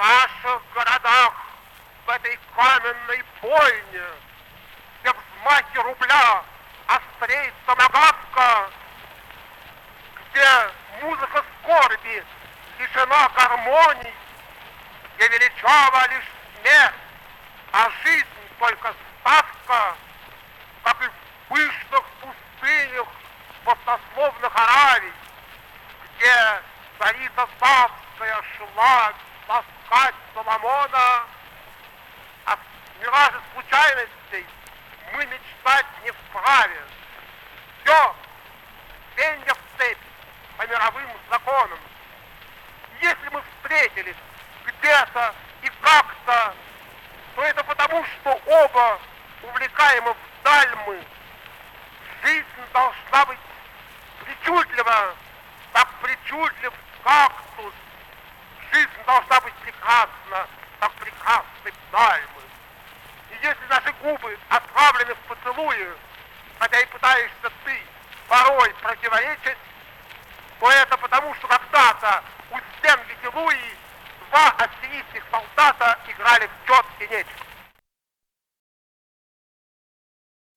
наших городах, в этой каменной бойне, где взмахи рубля острей томагавка, где музыка скорби лишена гармоний, где величава лишь смерть, а жизнь только ставка, как и в пышных пустынях пустословных Аравий, где царица Савская шла таскать Соломона, а в мираже случайностей мы мечтать не вправе. Все, пенья в цепь по мировым законам. Если мы встретились где-то и как-то, то это потому, что оба увлекаемы вдаль мы. Жизнь должна быть причудлива, как причудлив кактус. Должна быть прекрасна, как прекрасны пальмы. И если наши губы отправлены в поцелуи, хотя и пытаешься ты порой противоречить, то это потому, что когда-то у стен Витилуи два ассирийских солдата играли в тетки нечто.